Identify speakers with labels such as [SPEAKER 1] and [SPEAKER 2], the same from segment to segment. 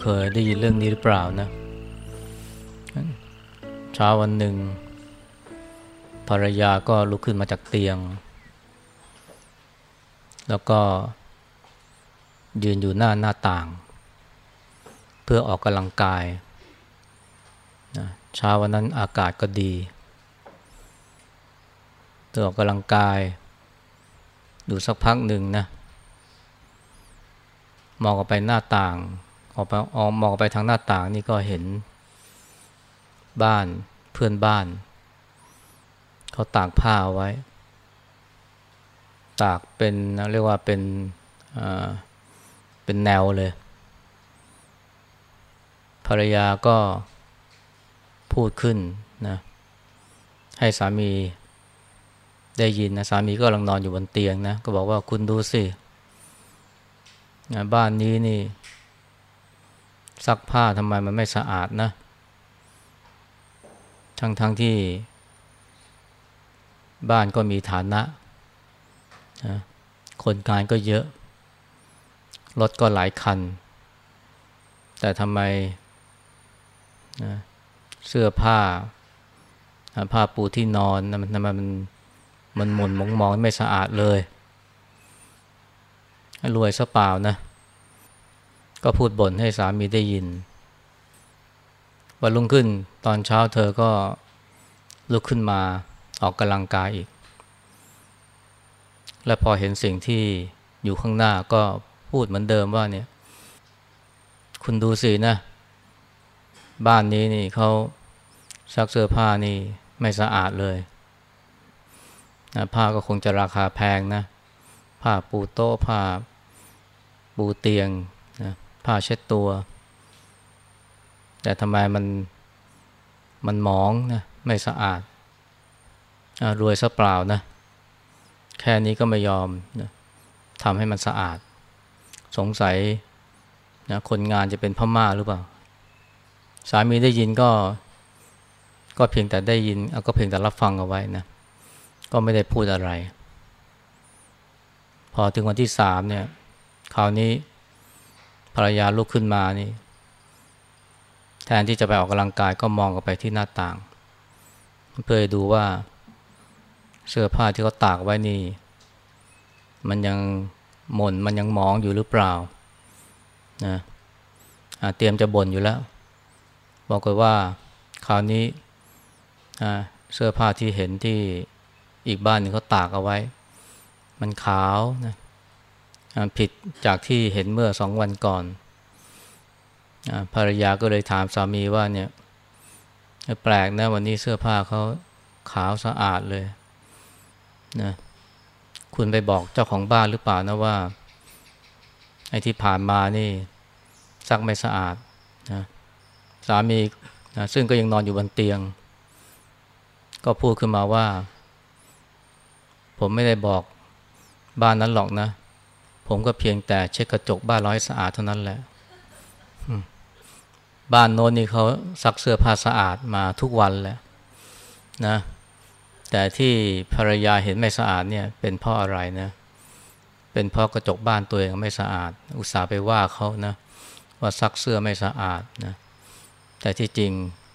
[SPEAKER 1] เราเคยได้ยินเรื่องนี้หรือเปล่านะ เช้าวันหนึ่ง ภรรยาก็ลุกขึ้นมาจากเตียง แล้วก็ยืนอยู่หน้าหน้าต่าง เพื่อออกกำลังกายนะเช้าวันนั้นอากาศก็ดีเธอออกกำลังกาย ดูสักพักหนึ่งนะมองออกไปหน้าต่าง ออกไปออกมองไปทางหน้าต่างนี่ก็เห็นบ้านเพื่อนบ้าน เขาตากผ้าไว้ ตากเป็นเรียกว่าเป็นเป็นแนวเลย ภรรยาก็พูดขึ้นนะให้สามีได้ยินนะสามีก็กำลังนอนอยู่บนเตียงนะ ก็บอกว่าคุณดูสิ บ้านนี้นี่ ซักผ้าทำไมมันไม่สะอาดนะ ทั้งทั้งที่ บ้านก็มีฐานะนะคนงานก็เยอะ รถก็หลายคัน แต่ทำไมนะเสื้อผ้า ผ้าปูที่นอนมันทำไมมันมันหมุนมองมองไม่สะอาดเลย รวยซะเปล่านะ ก็พูดบ่นให้สามีได้ยิน วันรุ่งขึ้นตอนเช้าเธอก็ลุกขึ้นมาออกกำลังกายอีก และพอเห็นสิ่งที่อยู่ข้างหน้าก็พูดเหมือนเดิมว่าเนี่ย คุณดูสินะ บ้านนี้นี่เขาซักเสื้อผ้านี่ไม่สะอาดเลยนะผ้าก็คงจะราคาแพงนะ ผ้าปูโต๊ะผ้าปูเตียง ผ้าเช็ดตัว แต่ทำไมมันมันหมองนะไม่สะอาดอรวยซะเปล่านะ แค่นี้ก็ไม่ยอมนะทำให้มันสะอาด สงสัยนะคนงานจะเป็นพม่าหรือเปล่า สามีได้ยินก็ ก็เพียงแต่ได้ยินก็เพียงแต่รับฟังเอาไว้นะก็ไม่ได้พูดอะไร พอถึงวันที่สามเนี่ยคราวนี้ รรยาลุกขึ้นมานี่ แทนที่จะไปออกกำลังกายก็มองกันไปที่หน้าต่าง เพื่อดูว่าเสื้อผ้าที่เขาตากไว้นี่ มันยังหม่นมันยังมองอยู่หรือเปล่านะเตรียมจะบ่นอยู่แล้ว บอกเลยว่าคราวนี้เสื้อผ้าที่เห็นที่อีกบ้านหนึ่งเขาตากเอาไว้ มันขาวนะ ผิดจากที่เห็นเมื่อสองวันก่อนภรรยาก็เลยถามสามีว่าเนี่ยแปลกนะวันนี้เสื้อผ้าเขาขาวสะอาดเลยนะคุณไปบอกเจ้าของบ้านหรือเปล่านะว่าไอ้ที่ผ่านมานี่ซักไม่สะอาดนะสามีนะซึ่งก็ยังนอนอยู่บนเตียง ก็พูดขึ้นมาว่า ผมไม่ได้บอกบ้านนั้นหรอกนะ ผมก็เพียงแต่เช็ดกระจกบ้านร้อยสะอาดเท่านั้นแหละบ้านโน้นนี่เขาซักเสื้อผ้าสะอาดมาทุกวันแหละนะ แต่ที่ภรรยาเห็นไม่สะอาดเนี่ย เป็นเพราะอะไรนะ เป็นเพราะกระจกบ้านตัวเองไม่สะอาด อุตส่าห์ไปว่าเขานะ ว่าซักเสื้อไม่สะอาดนะ แต่ที่จริง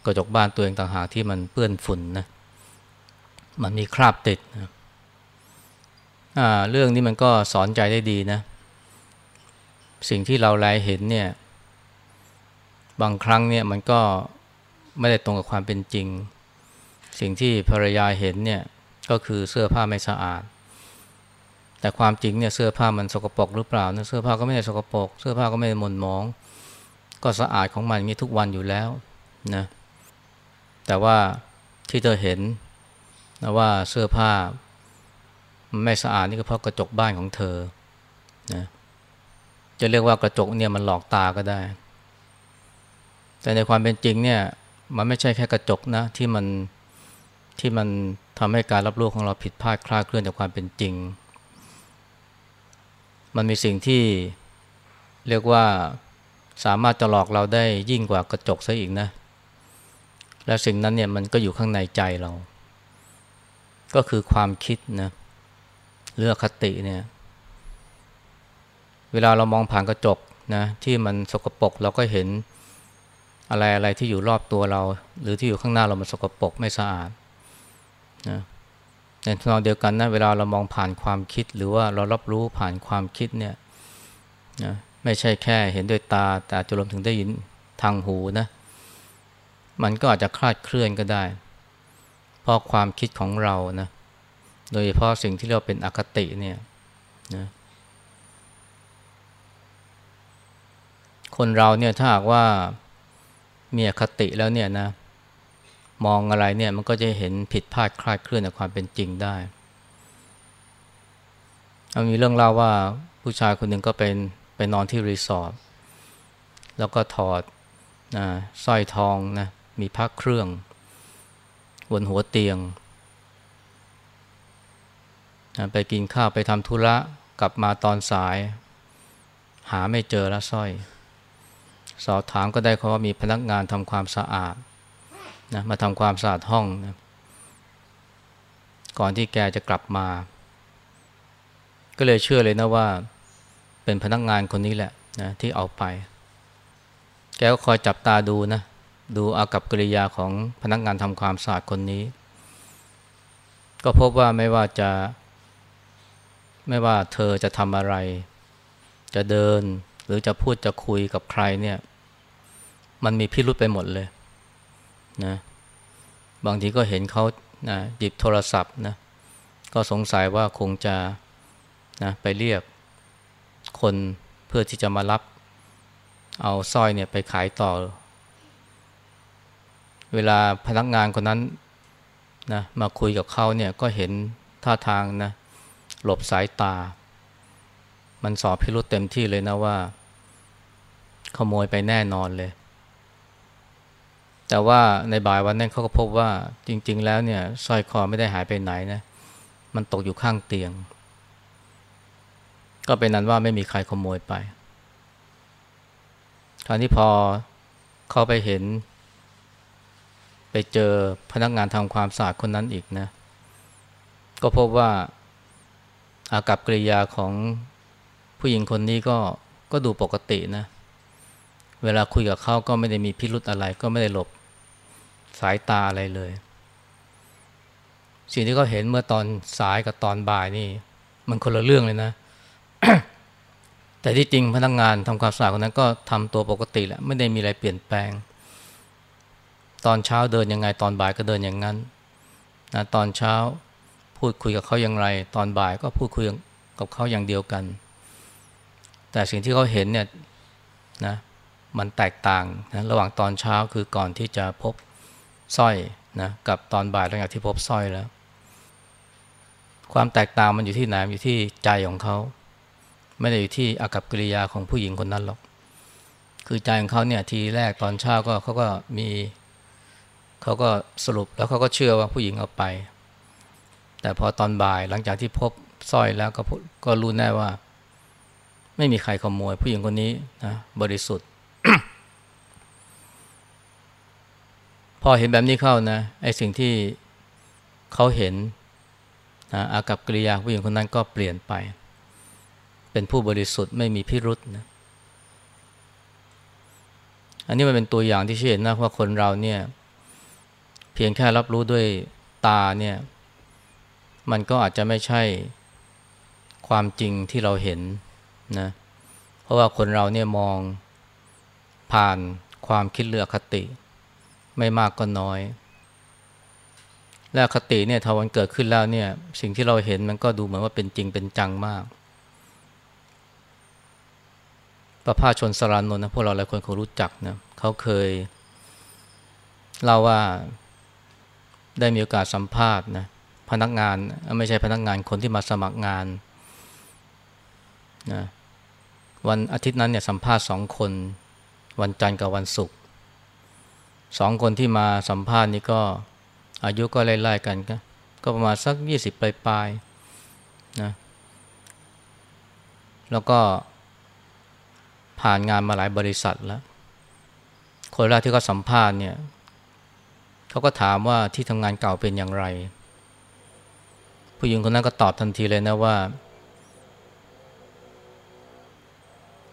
[SPEAKER 1] กระจกบ้านตัวเองต่างหากที่มันเปื้อนฝุ่นนะ มันมีคราบติดนะเรื่องนี้มันก็สอนใจได้ดีนะ สิ่งที่เราแลเห็นเนี่ยบางครั้งเนี่ยมันก็ไม่ได้ตรงกับความเป็นจริง สิ่งที่ภรรยาเห็นเนี่ยก็คือเสื้อผ้าไม่สะอาด แต่ความจริงเนี่ยเสื้อผ้ามันสกปรกหรือเปล่านะเสื้อผ้าก็ไม่ได้สกปรกเสื้อผ้าก็ไม่ได้หม่นหมอง ก็สะอาดของมันนี้ทุกวันอยู่แล้วนะแต่ว่าที่เธอเห็นนะว่าเสื้อผ้าไม่สะอาดนี่ก็เพราะกระจกบ้านของเธอนะ จะเรียกว่ากระจกเนี่ยมันหลอกตาก็ได้ แต่ในความเป็นจริงเนี่ยมันไม่ใช่แค่กระจกนะที่มันที่มันทำให้การรับรู้ของเราผิดพลาดคลาดเคลื่อนจากความเป็นจริง มันมีสิ่งที่เรียกว่าสามารถจะหลอกเราได้ยิ่งกว่ากระจกซะอีกนะ และสิ่งนั้นเนี่ยมันก็อยู่ข้างในใจเรา ก็คือความคิดนะเรือคติเนี่ย เวลาเรามองผ่านกระจกนะที่มันสกปรกเราก็เห็นอะไรอะไรที่อยู่รอบตัวเรา หรือที่อยู่ข้างหน้าเรามันสกปรกไม่สะอาดนะในทางเดียวกันนะเวลาเรามองผ่านความคิด หรือว่าเรารับรู้ผ่านความคิดเนี่ยนะไม่ใช่แค่เห็นด้วยตา แต่จะรวมถึงได้ยินทางหูนะมันก็อาจจะคลาดเคลื่อนก็ได้ เพราะความคิดของเรานะโดยเฉพาะสิ่งที่เราเป็นอคติเนี่ยนะ คนเราเนี่ยถ้าหากว่ามีอคติแล้วเนี่ยนะ มองอะไรเนี่ยมันก็จะเห็นผิดพลาดคลาดเคลื่อนจากความเป็นจริงได้มีเรื่องเล่าว่าผู้ชายคนหนึ่งก็เป็นไปนอนที่รีสอร์ทแล้วก็ถอดนะสร้อยทองนะมีพักเครื่องบนหัวเตียงนะไปกินข้าวไปทำธุระกลับมาตอนสาย หาไม่เจอแล้วสร้อย สอบถามก็ได้เขาว่ามีพนักงานทำความสะอาดนะมาทำความสะอาดห้องนะก่อนที่แกจะกลับมา ก็เลยเชื่อเลยนะว่าเป็นพนักงานคนนี้แหละนะที่เอาไป แกก็คอยจับตาดูนะ ดูอากับกิริยาของพนักงานทำความสะอาดคนนี้ ก็พบว่าไม่ว่าจะ ไม่ว่าเธอจะทำอะไร จะเดิน หรือจะพูดจะคุยกับใครเนี่ย มันมีพิรุษไปหมดเลยนะบางทีก็เห็นเขานะหยิบโทรศัพท์นะก็สงสัยว่าคงจะนะไปเรียกคนเพื่อที่จะมารับ เอาสร้อยเนี่ยไปขายต่อ เวลาพนักงานคนนั้นนะมาคุยกับเขาเนี่ยก็เห็นท่าทางนะหลบสายตา มันสอบพิรุษเต็มที่เลยนะว่า ขโมยไปแน่นอนเลย แต่ว่าในบ่ายวันนั้นเขาก็พบว่าจริง ๆ แล้วเนี่ยสร้อยคอไม่ได้หายไปไหนนะ มันตกอยู่ข้างเตียง ก็เป็นนั้นว่าไม่มีใครขโมยไปคราวนี้พอเขาไปเห็น ไปเจอพนักงานทำความสะอาดคนนั้นอีกนะ ก็พบว่าอากับกริยาของ ผู้หญิงคนนี้ก็ก็ดูปกตินะ เวลาคุยกับเขาก็ไม่ได้มีพิรุธอะไร ก็ไม่ได้หลบสายตาอะไรเลย สิ่งที่เขาเห็นเมื่อตอนสายกับตอนบ่ายนี่ มันคนละเรื่องเลยนะ แต่ที่จริงพนักงงานทำความสะอาดคนนั้นก็ทำตัวปกติแหละไม่ได้มีอะไรเปลี่ยนแปลง ตอนเช้าเดินยังไง ตอนบ่ายก็เดินอย่างนั้นนะตอนเช้าพูดคุยกับเขาอย่างไร ตอนบ่ายก็พูดคุยกับเขาอย่างเดียวกัน แต่สิ่งที่เขาเห็นเนี่ยนะมันแตกต่างนะระหว่างตอนเช้าคือก่อนที่จะพบสร้อยนะกับตอนบ่ายหลังจากที่พบสร้อยแล้ว ความแตกต่างมันอยู่ที่ไหนอยู่ที่ใจของเขา ไม่ได้อยู่ที่อากับกิริยาของผู้หญิงคนนั้นหรอก คือใจของเขาเนี่ยทีแรกตอนเช้าก็เขาก็มีเขาก็สรุปแล้วเขาก็เชื่อว่าผู้หญิงเอาไป แต่พอตอนบ่ายหลังจากที่พบสร้อยแล้วก็ก็รู้แน่ว่า ไม่มีใครขโมย ผู้หญิงคนนี้นะบริสุทธิ์ พอเห็นแบบนี้เข้านะไอ้สิ่งที่เขาเห็นนะอากับกิริยาผู้หญิงคนนั้นก็เปลี่ยนไป เป็นผู้บริสุทธิ์ไม่มีพิรุษนะอันนี้มันเป็นตัวอย่างที่ชี้เห็นนะว่าคนเราเนี่ย เพียงแค่รับรู้ด้วยตาเนี่ย มันก็อาจจะไม่ใช่ความจริงที่เราเห็น นะเพราะว่าคนเราเนี่ยมองผ่านความคิดเลือกคติ ไม่มากก็น้อย และคติเนี่ยทวันเกิดขึ้นแล้วเนี่ยสิ่งที่เราเห็นมันก็ดูเหมือนว่าเป็นจริงเป็นจังมาก ประภาชนสรานนท์นะพวกเราหลายคนคงรู้จักนะเขาเคยเล่าว่าได้มีโอกาสสัมภาษณ์นะพนักงานไม่ใช่พนักงานคนที่มาสมัครงานนะ วันอาทิตย์นั้นเนี่ยสัมภาษณ์สองคน วันจันทร์กับวันศุกร์สองคนที่มาสัมภาษณ์นี่ก็อายุก็ไล่ๆกันก็ก็ประมาณสักยี่สิบปลายๆนะแล้วก็ผ่านงานมาหลายบริษัทแล้ว คนแรกที่เขาสัมภาษณ์เนี่ยเขาก็ถามว่าที่ทำงานเก่าเป็นอย่างไร ผู้หญิงคนนั้นก็ตอบทันทีเลยนะว่า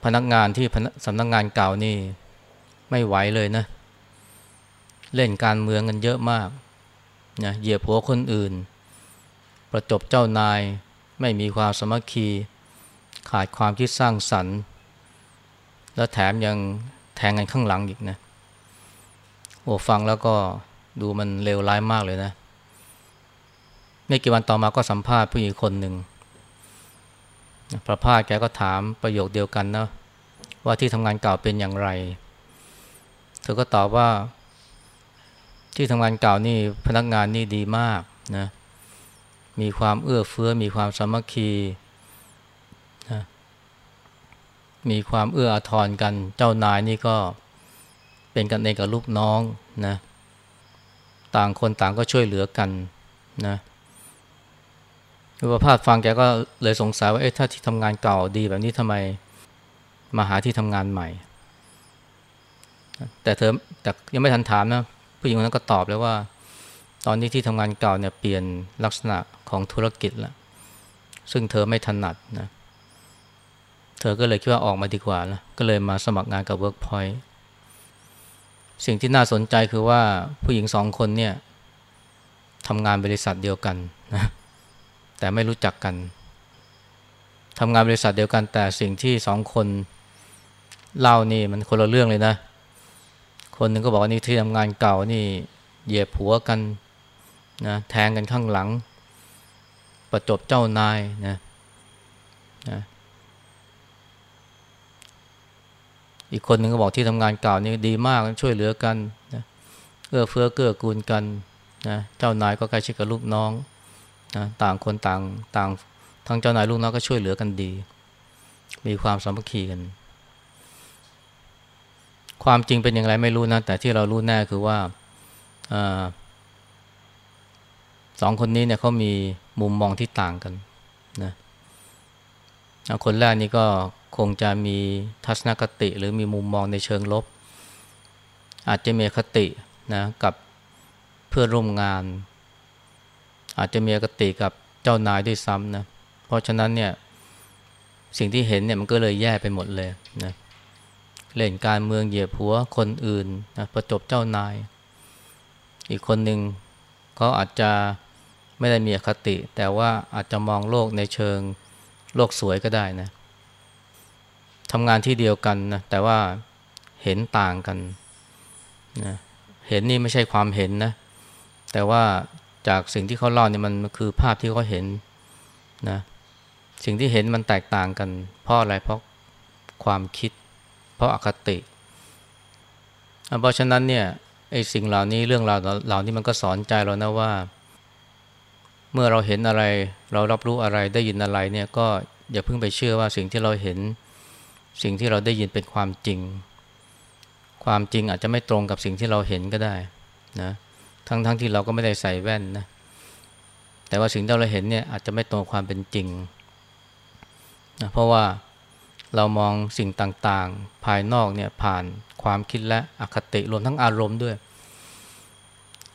[SPEAKER 1] พนักงานที่สำนักงงานเก่านี่ไม่ไหวเลยนะ เล่นการเมืองกันเยอะมากนะเหยียบหัวคนอื่น ประจบเจ้านายไม่มีความสมัคคี ขาดความคิดสร้างสรรค์ แล้วแถมยังแทงกันข้างหลังอีกนะโอ้ฟังแล้วก็ดูมันเลวร้ายมากเลยนะ ไม่กี่วันต่อมาก็สัมภาษณ์ผู้หญิงคนหนึ่ง พระพาแกก็ถามประโยคเดียวกันนะว่าที่ทำงานเก่าเป็นอย่างไร เธอก็ตอบว่า ที่ทำงานเก่านี่พนักงานนี่ดีมากนะมีความเอื้อเฟื้อ มีความสามัคคีนะมีความเอื้ออาทรกัน เจ้านายนี่ก็เป็นกันเองกับลูกน้องนะ ต่างคนต่างก็ช่วยเหลือกันนะ อุปภาสฟังแกก็เลยสงสัยว่าเอ๊ะถ้าที่ทำงานเก่าดีแบบนี้ทำไมมาหาที่ทำงานใหม่ แต่เธอแต่ยังไม่ทันถามนะผู้หญิงคนนั้นก็ตอบเลยว่า ตอนนี้ที่ทำงานเก่าเนี่ยเปลี่ยนลักษณะของธุรกิจแล้วซึ่งเธอไม่ถนัดนะเธอก็เลยคิดว่าออกมาดีกว่าล้วก็เลยมาสมัครงานกับ Workpoint สิ่งที่น่าสนใจคือว่าผู้หญิงสองคนเนี่ยทำงานบริษัทเดียวกันนะ แต่ไม่รู้จักกันทำงานบริษัทเดียวกันแต่สิ่งที่สองคนเล่านี่มันคนละเรื่องเลยนะ คนหนึ่งก็บอกว่านี่ที่ทำงานเก่านี่เหยียบหัวกันนะแทงกันข้างหลัง ประจบเจ้านายนะนะอีกคนหนึ่งก็บอกที่ทำงานเก่านี่ดีมากช่วยเหลือกันนะเอื้อเฟื้อเกื้อกูลกันนะเจ้านายก็ใกล้ชิดกับลูกน้อง นะต่างคนต่างต่างทั้งเจ้านายลูกน้องก็ช่วยเหลือกันดี มีความสามัคคีกัน ความจริงเป็นอย่างไรไม่รู้นะ แต่ที่เรารู้แน่คือว่าอสองคนนี้เนี่ยเขามีมุมมองที่ต่างกันนะคนแรกนี่ก็คงจะมีทัศนคติหรือมีมุมมองในเชิงลบ อาจจะมีคตินะกับเพื่อนร่วมงาน อาจจะมีอคติกับเจ้านายด้วยซ้ำนะเพราะฉะนั้นเนี่ยสิ่งที่เห็นเนี่ยมันก็เลยแย่ไปหมดเลยนะเล่นการเมืองเหยียบหัวคนอื่นนะประจบเจ้านาย อีกคนหนึ่งเขาอาจจะไม่ได้มีอคติ แต่ว่าอาจจะมองโลกในเชิงโลกสวยก็ได้นะทำงานที่เดียวกันนะแต่ว่าเห็นต่างกันนะเห็นนี่ไม่ใช่ความเห็นนะแต่ว่า จากสิ่งที่เขาเล่าเนี่ยมันคือภาพที่เขาเห็นนะสิ่งที่เห็นมันแตกต่างกัน เพราะอะไรเพราะความคิด เพราะอคติเพราะฉะนั้นเนี่ยไอ้สิ่งเหล่านี้เรื่องราวเหล่านี้มันก็สอนใจเรานะว่า เมื่อเราเห็นอะไรเรารับรู้อะไรได้ยินอะไรเนี่ยก็อย่าเพิ่งไปเชื่อว่าสิ่งที่เราเห็น สิ่งที่เราได้ยินเป็นความจริง ความจริงอาจจะไม่ตรงกับสิ่งที่เราเห็นก็ได้นะ ทั้งๆทที่เราก็ไม่ได้ใส่แว่นนะแต่ว่าสิ่งที่เราเห็นเนี่ยอาจจะไม่ตรงความเป็นจริงนะเพราะว่าเรามองสิ่งต่างๆ ภายนอกเนี่ยผ่านความคิดและอคติรวมทั้งอารมณ์ด้วย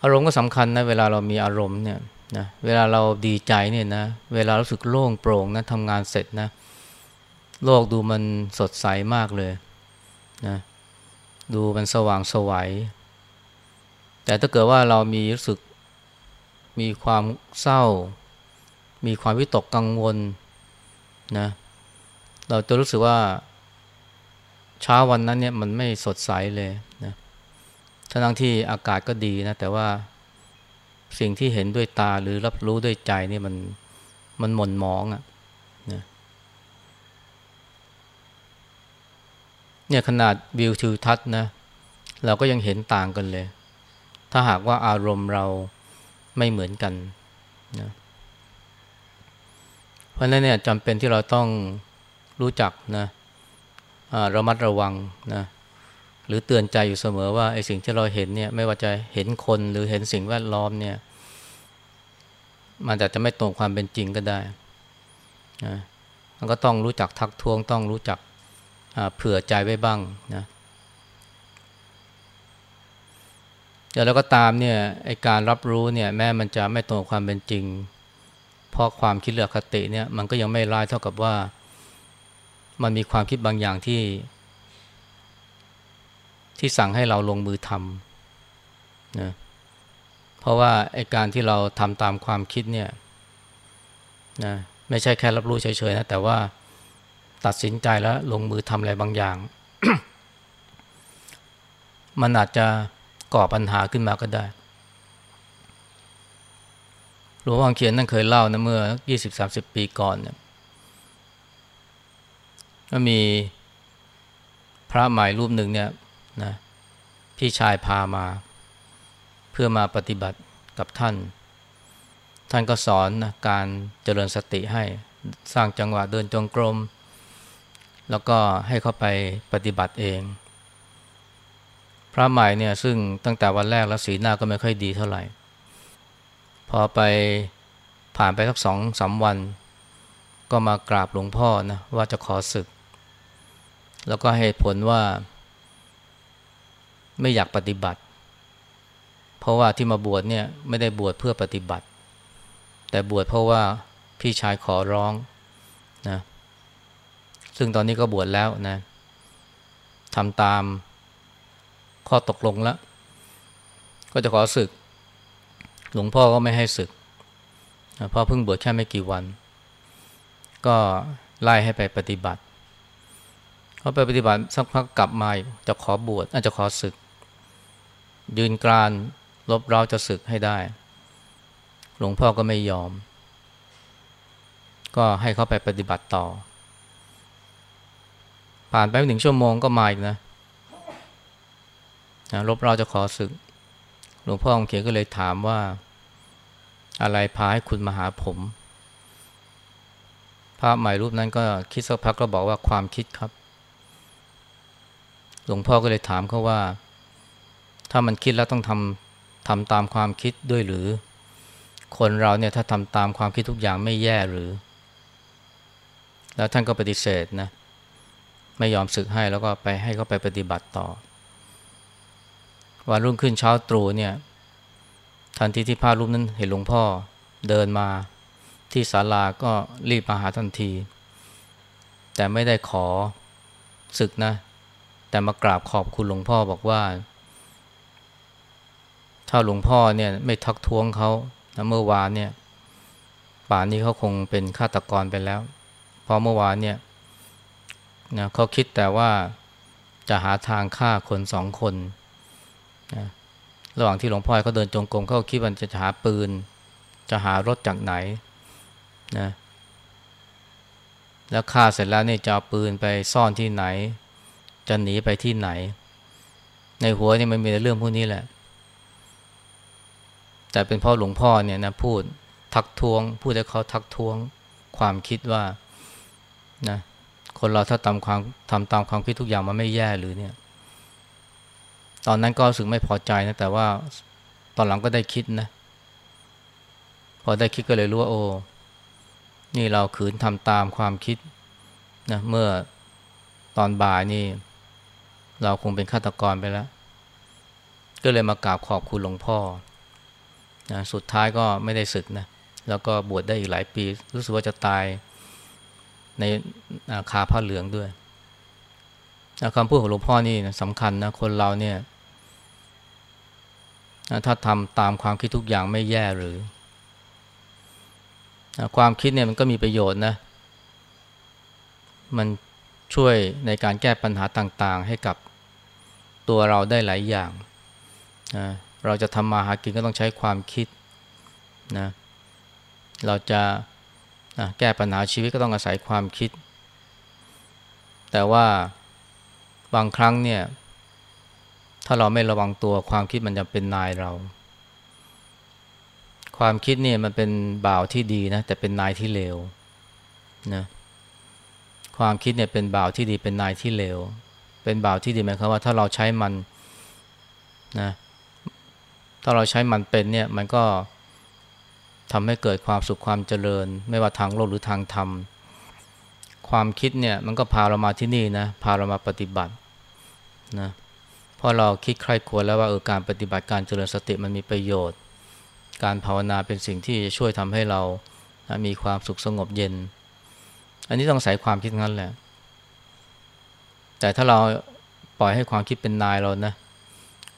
[SPEAKER 1] อารมณ์ก็สำคัญนะเวลาเรามีอารมณ์เนี่ยนะเวลาเราดีใจเนี่ยนะเวลารู้สึกโล่งโปร่งนะทำงานเสร็จนะโลกดูมันสดใสมากเลยนะดูมันสว่างสวัย แต่ถ้าเกิดว่าเรามีรู้สึกมีความเศร้า มีความวิตกกังวลนะเราจะรู้สึกว่าเช้าวันนั้นเนี่ยมันไม่สดใสเลยนะทั้งที่อากาศก็ดีนะ แต่ว่าสิ่งที่เห็นด้วยตาหรือรับรู้ด้วยใจนี่มันมันหม่นหมองอะ่ะนะเนี่ยขนาดวิวทิวทัศน์นะเราก็ยังเห็นต่างกันเลย ถ้าหากว่าอารมณ์เราไม่เหมือนกันนะเพราะนั้นเนี่ยจำเป็นที่เราต้องรู้จักนะระมัดระวังนะหรือเตือนใจอยู่เสมอว่าไอ้สิ่งที่เราเห็นเนี่ยไม่ว่าจะเห็นคนหรือเห็นสิ่งแวดล้อมเนี่ยมันอาจจะไม่ตรงความเป็นจริงก็ได้นะมันก็ต้องรู้จักทักท้วงต้องรู้จักเผื่อใจไว้บ้างนะ แต่แล้วก็ตามเนี่ยไอการรับรู้เนี่ยแม้มันจะไม่ตรงความเป็นจริง เพราะความคิดเลือกคติเนี่ยมันก็ยังไม่ร้ายเท่ากับว่า มันมีความคิดบางอย่างที่ ที่สั่งให้เราลงมือทำนะเพราะว่าไอการที่เราทำตามความคิดเนี่ยนะไม่ใช่แค่รับรู้เฉยๆนะแต่ว่าตัดสินใจแล้วลงมือทำอะไรบางอย่าง มันอาจจะ ก่อปัญหาขึ้นมาก็ได้หลวงพ่อเขียนนั่นเคยเล่านะเมื่อ 20-30 ปีก่อนเนี่ยก็มีพระใหม่รูปหนึ่งเนี่ยนะพี่ชายพามา เพื่อมาปฏิบัติกับท่าน ท่านก็สอนนะการเจริญสติให้สร้างจังหวะเดินจงกรม แล้วก็ให้เขาไปปฏิบัติเอง ระใหม่เนี่ยซึ่งตั้งแต่วันแรกแล้วสีหน้าก็ไม่ค่อยดีเท่าไหร่ พอไปผ่านไปสักสองสาวัน ก็มากราบหลวงพ่อนะว่าจะขอศึก แล้วก็ให้ผลว่า ไม่อยากปฏิบัติ เพราะว่าที่มาบวชเนี่ยไม่ได้บวชเพื่อปฏิบัติ แต่บวชเพราะว่าพี่ชายขอร้องนะซึ่งตอนนี้ก็บวชแล้วนะทำตาม ข้อตกลงแล้ว ก็จะขอศึก หลวงพ่อก็ไม่ให้ศึกเพราะเพิ่งบวชแค่ไม่กี่วัน ก็ไล่ให้ไปปฏิบัติเขาไปปฏิบัติสักพักกลับมาจะขอบวชอาจจะขอศึก ยืนกรานลบเร้าจะศึกให้ได้ หลวงพ่อก็ไม่ยอม ก็ให้เขาไปปฏิบัติต่อ ผ่านไปหนึ่งชั่วโมงก็มาอีกนะ นะลบเราจะขอศึก หลวงพ่อองเขียนก็เลยถามว่า อะไรพาให้คุณมาหาผมพระใหม่รูปนั้นก็คิดสักพักก็บอกว่าความคิดครับ หลวงพ่อก็เลยถามเขาว่า ถ้ามันคิดแล้วต้องทำทำตามความคิดด้วยหรือ คนเราเนี่ยถ้าทำตามความคิดทุกอย่างไม่แย่หรือ แล้วท่านก็ปฏิเสธนะ ไม่ยอมศึกให้แล้วก็ไปให้เขาไปปฏิบัติต่อ วันรุ่งขึ้นเช้าตรู่เนี่ย ทันทีที่พระรูปนั้นเห็นหลวงพ่อเดินมาที่ศาลาก็รีบมาหาทันที แต่ไม่ได้ขอศึกนะ แต่มากราบขอบคุณหลวงพ่อบอกว่า ถ้าหลวงพ่อเนี่ยไม่ทักท้วงเขาเมื่อวานเนี่ย ป่านนี้เขาคงเป็นฆาตกรไปแล้ว เพราะเมื่อวานเนี่ยนะเขาคิดแต่ว่าจะหาทางฆ่าคนสองคน ระหว่างที่หลวงพ่อเขาเดินจงกรมเขาคิดว่าจะหาปืน จะหารถจากไหนนะแล้วฆ่าเสร็จแล้วเนี่ยจะเอาปืนไปซ่อนที่ไหน จะหนีไปที่ไหน ในหัวนี่มันมีเรื่องพวกนี้แหละ แต่เป็นพ่อหลวงพ่อเนี่ยนะพูดทักท้วง พูดให้เขาทักท้วงความคิดว่านะคนเราถ้าทำความทำตามความคิดทุกอย่างมันไม่แย่หรือเนี่ย ตอนนั้นก็รู้สึกไม่พอใจนะแต่ว่าตอนหลังก็ได้คิดนะพอได้คิดก็เลยรู้ว่าโอ้นี่เราขืนทำตามความคิดนะเมื่อตอนบ่ายนี่ เราคงเป็นฆาตกรไปแล้ว ก็เลยมากราบขอบคุณหลวงพ่อนะสุดท้ายก็ไม่ได้ศึกนะแล้วก็บวชได้อีกหลายปี รู้สึกว่าจะตายในคาผ้าเหลืองด้วยคำพูดของหลวงพ่อนี่สำคัญนะคนเราเนี่ย ถ้าทำตามความคิดทุกอย่างไม่แย่หรือ ความคิดเนี่ยมันก็มีประโยชน์นะ มันช่วยในการแก้ปัญหาต่างๆ ให้กับตัวเราได้หลายอย่างเราจะทำมาหากินก็ต้องใช้ความคิดนะเราจะแก้ปัญหาชีวิตก็ต้องอาศัยความคิด แต่ว่าบางครั้งเนี่ย ถ้าเราไม่ระวังตัวความคิดมันจะเป็นนายเรา ความคิดเนี่ยมันเป็นบ่าวที่ดีนะแต่เป็นนายที่เลวนะความคิดเนี่ยเป็นบ่าวที่ดีเป็นนายที่เลวเป็นบ่าวที่ดีหมายความว่าถ้าเราใช้มันนะถ้าเราใช้มันเป็นเนี่ยมันก็ทำให้เกิดความสุขความเจริญ ไม่ว่าทางโลกหรือทางธรรม ความคิดเนี่ยมันก็พาเรามาที่นี่นะพาเรามาปฏิบัตินะ พราะเราคิดใครควรแล้วว่าเออการปฏิบัติการเจริญสติมันมีประโยชน์ การภาวนาเป็นสิ่งที่จะช่วยทำให้เรามีความสุขสงบเย็น อันนี้ต้องใส่ความคิดงั้นแหละ แต่ถ้าเราปล่อยให้ความคิดเป็นนายเรานะ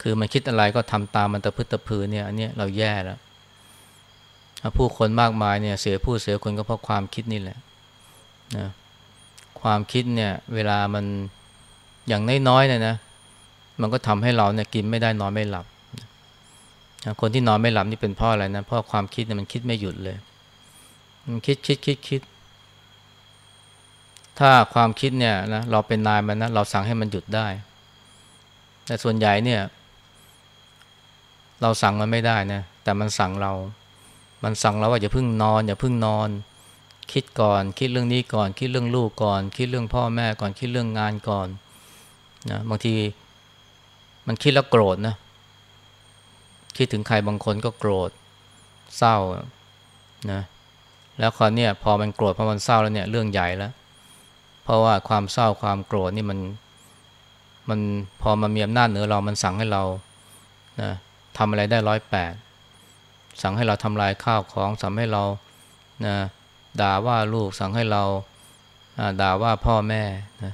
[SPEAKER 1] คือมันคิดอะไรก็ทำตามมันตะพึตะพือเนี่ยอันนี้เราแย่แล้วผู้คนมากมายเนี่ยเสียผู้เสียคนก็เพราะความคิดนี่แหละนะความคิดเนี่ยเวลามันอย่างน้อยๆเนี่ยนะ มันก็ทำให้เราเนี่ยกินไม่ได้นอนไม่หลับ คนที่นอนไม่หลับนี่เป็นเพราะอะไรนะเพราะความคิดเนี่ยมันคิดไม่หยุดเลย มันคิดคิดคิดคิด ถ้าความคิดเนี่ยนะเราเป็นนายมันนะเราสั่งให้มันหยุดได้ แต่ส่วนใหญ่เนี่ย เราสั่งมันไม่ได้นะแต่มันสั่งเรา มันสั่งเราว่าอย่าพึ่งนอนอย่าพึ่งนอน คิดก่อนคิดเรื่องนี้ก่อน คิดเรื่องลูกก่อน คิดเรื่องพ่อแม่ก่อนคิดเรื่องงานก่อนนะบางที มันคิดแล้วโกรธนะ คิดถึงใครบางคนก็โกรธเศร้านะแล้วคราวนี้พอมันโกรธพอมันเศร้าแล้วเนี่ยเรื่องใหญ่แล้ว เพราะว่าความเศร้าความโกรธนี่มันมันพอมันมีอำนาจเหนือเรา มันสั่งให้เรานะทำอะไรได้ร้อยแปดสั่งให้เราทำลายข้าวของ สั่งให้เรานะด่าว่าลูก สั่งให้เราด่าว่าพ่อแม่นะ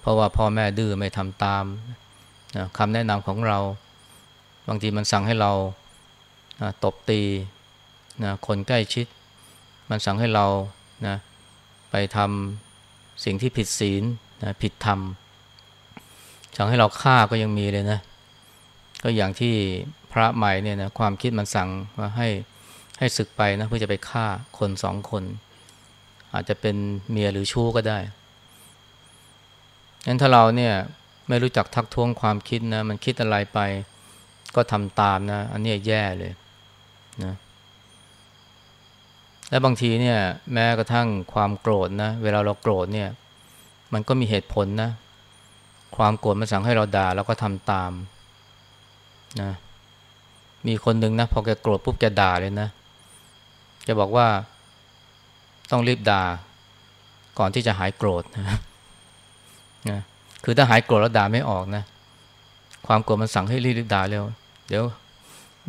[SPEAKER 1] เพราะว่าพ่อแม่ดื้อไม่ทำตามนะ คำแนะนำของเรา บางทีมันสั่งให้เราตบตีนะคนใกล้ชิด มันสั่งให้เรานะไปทำสิ่งที่ผิดศีลนะผิดธรรม สั่งให้เราฆ่าก็ยังมีเลยนะ ก็อย่างที่พระใหม่เนี่ยนะความคิดมันสั่งว่าให้ให้ศึกไปนะเพื่อจะไปฆ่าคนสองคน อาจจะเป็นเมียหรือชู้ก็ได้งั้นถ้าเราเนี่ย ไม่รู้จักทักท้วงความคิดนะมันคิดอะไรไปก็ทำตามนะ อันนี้แย่เลยนะและบางทีเนี่ย แม้กระทั่งความโกรธนะ เวลาเราโกรธเนี่ย มันก็มีเหตุผลนะ ความโกรธมันสั่งให้เราด่าแล้วก็ทำตามนะมีคนหนึ่งนะพอแกโกรธปุ๊บแกด่าเลยนะแกบอกว่าต้องรีบด่าก่อนที่จะหายโกรธนะ คือถ้าหายโกรธแล้วด่าไม่ออกนะ ความโกรธมันสั่งให้รีบด่าเร็ว เดี๋ยว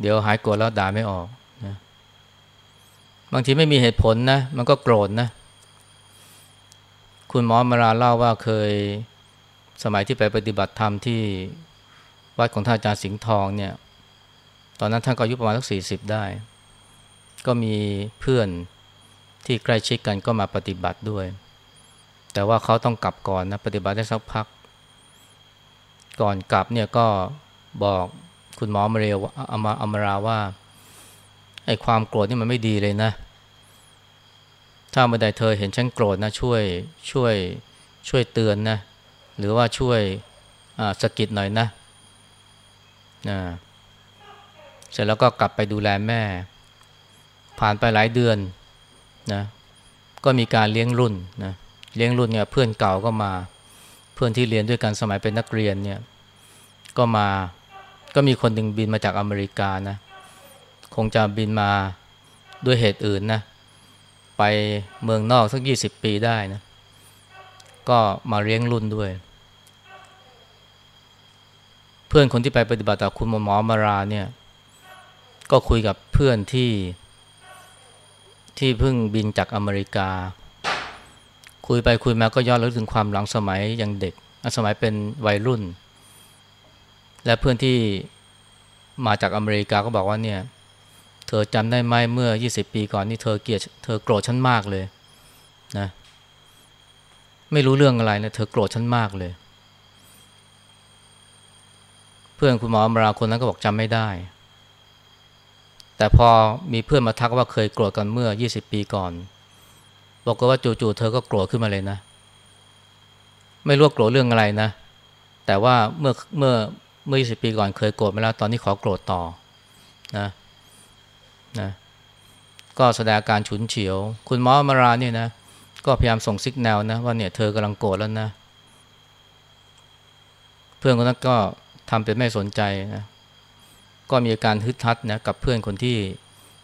[SPEAKER 1] เดี๋ยวหายโกรธแล้วด่าไม่ออกนะบางทีไม่มีเหตุผลนะ มันก็โกรธนะ คุณหมอมาราเล่าว่าเคยสมัยที่ไปปฏิบัติธรรมที่วัดของท่านอาจารย์สิงห์ทองเนี่ย ตอนนั้นท่านก็อายุประมาณสักสี่สิบได้ ก็มีเพื่อนที่ใกล้ชิดกันก็มาปฏิบัติด้วย แต่ว่าเขาต้องกลับก่อนนะ ปฏิบัติได้สักพัก ก่อนกลับเนี่ยก็บอกคุณหมอมาเรียวอมาอมราว่าไอ้ความโกรธนี่มันไม่ดีเลยนะ ถ้าเมื่อใดเธอเห็นฉันโกรธนะช่วยช่วยช่วยเตือนนะ หรือว่าช่วยสกิดหน่อยนะนะเสร็จแล้วก็กลับไปดูแลแม่ ผ่านไปหลายเดือนนะก็มีการเลี้ยงรุ่นนะเลี้ยงรุ่นเนี่ยเพื่อนเก่าก็มา พื่อนที่เรียนด้วยกันสมัยเป็นนักเรียนเนี่ยก็มาก็มีคนหนึ่งบินมาจากอเมริกานะคงจะบินมาด้วยเหตุอื่นนะไปเมืองนอกสักยี่สิบปีได้นะก็มาเลี้ยงรุ่นด้วย เพื่อนคนที่ไปปฏิบัติต่อคุณหมอมาราเนี่ยก็คุยกับเพื่อนที่ที่เพิ่งบินจากอเมริกา คุยไปคุยมาก็ย้อนรลึกถึงความหลังสมัยยังเด็กสมัยเป็นวัยรุ่น และเพื่อนที่มาจากอเมริกาก็บอกว่าเนี่ยเธอจำได้ไหมเมื่อ 20 ปีก่อนนี่เธอเกลียดเธอโกรธฉันมากเลยนะไม่รู้เรื่องอะไรนะเธอโกรธฉันมากเลย เพื่อนคุณหมออมราคนนั้นก็บอกจำไม่ได้ แต่พอมีเพื่อนมาทักว่าเคยโกรธกันเมื่อ 20 ปีก่อน บอกว่าจู่ๆเธอก็โกรธขึ้นมาเลยนะ ไม่รู้โกรธเรื่องอะไรนะ แต่ว่าเมื่อเมื่อเมื่อ 20 ปีก่อนเคยโกรธมาแล้วตอนนี้ขอโกรธต่อนะนะก็แสดงการฉุนเฉียว คุณหมอมาราเนี่ยนะ ก็พยายามส่งสิกแนวนะว่าเนี่ยเธอกำลังโกรธแล้วนะ เพื่อนคนนั้นก็ทำเป็นไม่สนใจนะก็มีอาการฮึดทัดนะกับเพื่อนคนที่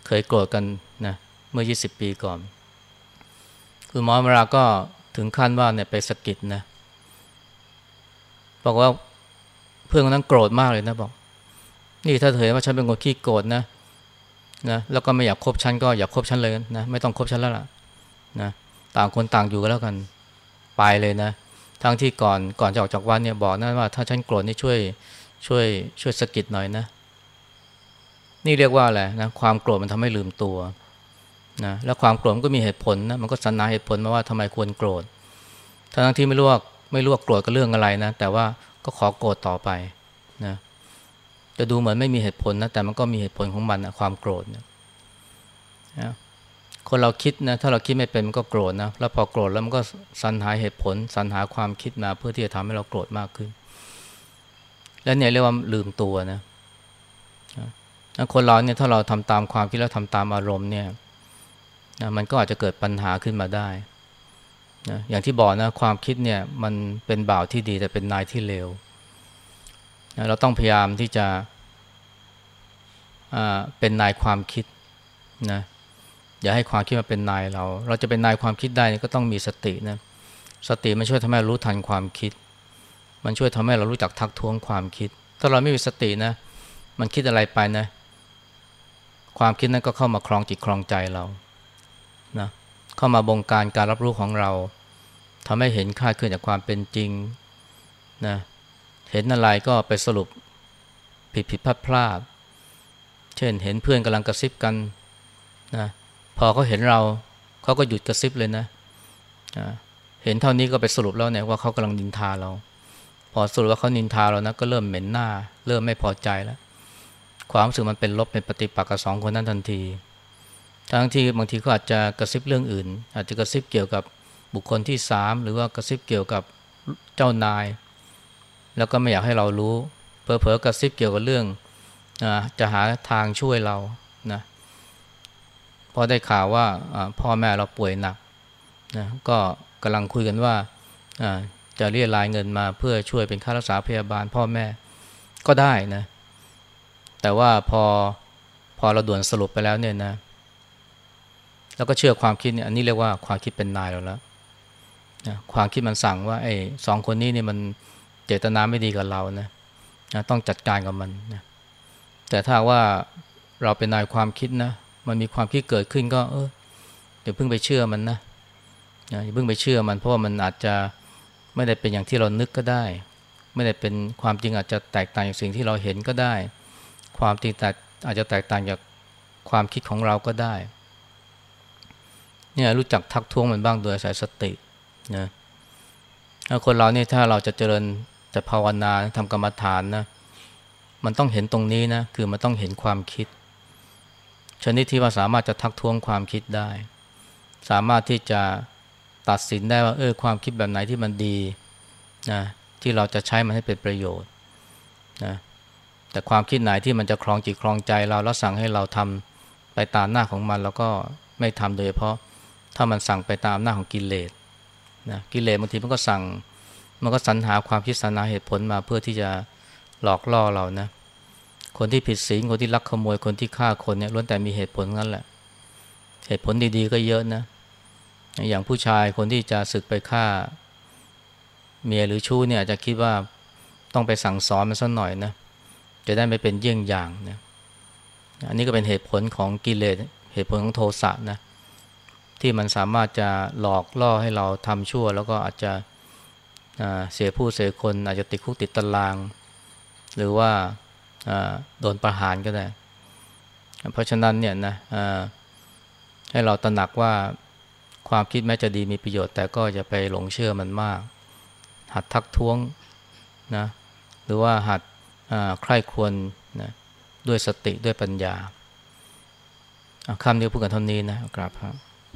[SPEAKER 1] เคยโกรธกันนะเมื่อ 20 ปีก่อน คุณหมอมราก็ถึงขั้นว่าเนี่ยไปสกิดนะ บอกว่าเพื่อนคนนั้นโกรธมากเลยนะบอก นี่ถ้าเธอเห็นว่าฉันเป็นคนขี้โกรธนะนะแล้วก็ไม่อยากคบฉันก็อย่าคบฉันเลยนะ ไม่ต้องคบฉันแล้วล่ะนะต่างคนต่างอยู่กันแล้วกันไปเลยนะ ทั้งที่ก่อนก่อนจะออกจากวัดเนี่ยบอกนะว่าถ้าฉันโกรธนี่ช่วยช่วยช่วยสะกิดหน่อยนะ นี่เรียกว่าอะไรนะความโกรธมันทำให้ลืมตัว นะแล้วความโกรธก็มีเหตุผลนะมันก็สรรหาเหตุผลมาว่าทำไมควรโกรธทั้งที่ไม่รู้ว่าไม่รู้ว่าโกรธกับเรื่องอะไรนะ แต่ว่าก็ขอโกรธต่อไปนะจะดูเหมือนไม่มีเหตุผลนะแต่มันก็มีเหตุผลของมันนะความโกรธนะคนเราคิดนะถ้าเราคิดไม่เป็นมันก็โกรธนะแล้วพอโกรธแล้วมันก็สรรหาเหตุผลสรรหาความคิดมาเพื่อที่จะทำให้เราโกรธมากขึ้น และเนี่ยเรียกว่าลืมตัวนะคนเราเนี่ยถ้าเราทำตามความคิดแล้วทำตามอารมณ์เนี่ย นะมันก็อาจจะเกิดปัญหาขึ้นมาได้นะอย่างที่บอกนะความคิดเนี่ยมันเป็นบ่าวที่ดีแต่เป็นนายที่เลวนะเราต้องพยายามที่จะเป็นนายความคิดนะอย่าให้ความคิดมาเป็นนายเรา เราจะเป็นนายความคิดได้ก็ต้องมีสตินะสติมันช่วยทำให้รู้ทันความคิด มันช่วยทำให้เรารู้จักทักท้วงความคิด ถ้าเราไม่มีสตินะ มันคิดอะไรไปนะ ความคิดนั้นก็เข้ามาครองจิตครองใจเรา เข้ามาบงการการรับรู้ของเราทำให้เห็นค่าขึ้นจากความเป็นจริงนะเห็นอะไรก็ไปสรุปผิดผิดพลาดพลาดเช่นเห็นเพื่อนกำลังกระซิบกันนะพอเขาเห็นเราเขาก็หยุดกระซิบเลยนะเห็นเท่านี้ก็ไปสรุปแล้วเนี่ยว่าเขากำลังนินทาเรา พอสรุปว่าเขานินทาเรานะก็เริ่มเหม็นหน้า เริ่มไม่พอใจแล้ว ความรู้สึกมันเป็นลบเป็นปฏิปักษ์กับสองคนนั้นทันที ทั้งที่บางทีก็อาจจะกระซิบเรื่องอื่น อาจจะกระซิบเกี่ยวกับบุคคลที่สามหรือว่ากระซิบเกี่ยวกับเจ้านาย แล้วก็ไม่อยากให้เรารู้เพอเพอกระซิบเกี่ยวกับเรื่องจะหาทางช่วยเรานะพอได้ข่าวว่าพ่อแม่เราป่วยหนักนะก็กำลังคุยกันว่าจะเรียรายเงินมาเพื่อช่วยเป็นค่ารักษาพยาบาลพ่อแม่ก็ได้นะแต่ว่าพอพอเราด่วนสรุปไปแล้วเนี่ยนะ แล้วก็เชื่อความคิดเนี่ยอันนี้เรียกว่าความคิดเป็นนายเราแล้วนะความคิดมันสั่งว่าไอ้สองคนนี้เนี่ยมันเจตนาไม่ดีกับเรานะนะต้องจัดการกับมันนะแต่ถ้าว่าเราเป็นนายความคิดนะ มันมีความคิดเกิดขึ้นก็เอออย่าเพิ่งไปเชื่อมันนะอย่าเพิ่งไปเชื่อมันเพราะว่ามันอาจจะไม่ได้เป็นอย่างที่เรานึกก็ได้ ไม่ได้เป็นความจริงอาจจะแตกต่างจากสิ่งที่เราเห็นก็ได้ ความจริงแต่อาจจะแตกต่างจากความคิดของเราก็ได้ เนี่ยรู้จักทักท้วงมันบ้างโดยอาศัยสตินะคนเราเนี่ยถ้าเราจะเจริญจะภาวนาทำกรรมฐานนะมันต้องเห็นตรงนี้นะคือมันต้องเห็นความคิด ชนิดที่ว่าสามารถจะทักท้วงความคิดได้ สามารถที่จะตัดสินได้ว่าเออความคิดแบบไหนที่มันดีนะที่เราจะใช้มันให้เป็นประโยชน์นะแต่ความคิดไหนที่มันจะคลองจิตคลองใจเราแล้วสั่งให้เราทำไปตามหน้าของมัน แล้วก็ไม่ทำโดยเฉพาะ ถ้ามันสั่งไปตามหน้าของกิเลสนะกิเลสบางทีมันก็สั่ง มันก็สรรหาความคิดสรรหาเหตุผลมาเพื่อที่จะหลอกล่อเรานะ คนที่ผิดศีลคนที่ลักขโมยคนที่ฆ่าคนเนี่ยล้วนแต่มีเหตุผลนั้นแหละ เหตุผลดีๆก็เยอะนะ อย่างผู้ชายคนที่จะศึกไปฆ่า เมียหรือชู้เนี่ยจะคิดว่าต้องไปสั่งสอนมันสักหน่อยนะจะได้ไม่เป็นเยี่ยงอย่างนะอันนี้ก็เป็นเหตุผลของกิเลสเหตุผลของโทสะนะ ที่มันสามารถจะหลอกล่อให้เราทำชั่ว แล้วก็อาจจะเสียผู้เสียคน อาจจะติดคุกติดตาราง หรือว่าโดนประหารก็ได้ เพราะฉะนั้นเนี่ยนะให้เราตระหนักว่าความคิดแม้จะดีมีประโยชน์ แต่ก็จะไปหลงเชื่อมันมาก หัดทักท้วงนะหรือว่าหัดใคร่ควรนะด้วยสติด้วยปัญญาคำนี้พูดกันเท่านี้นะกราบครับ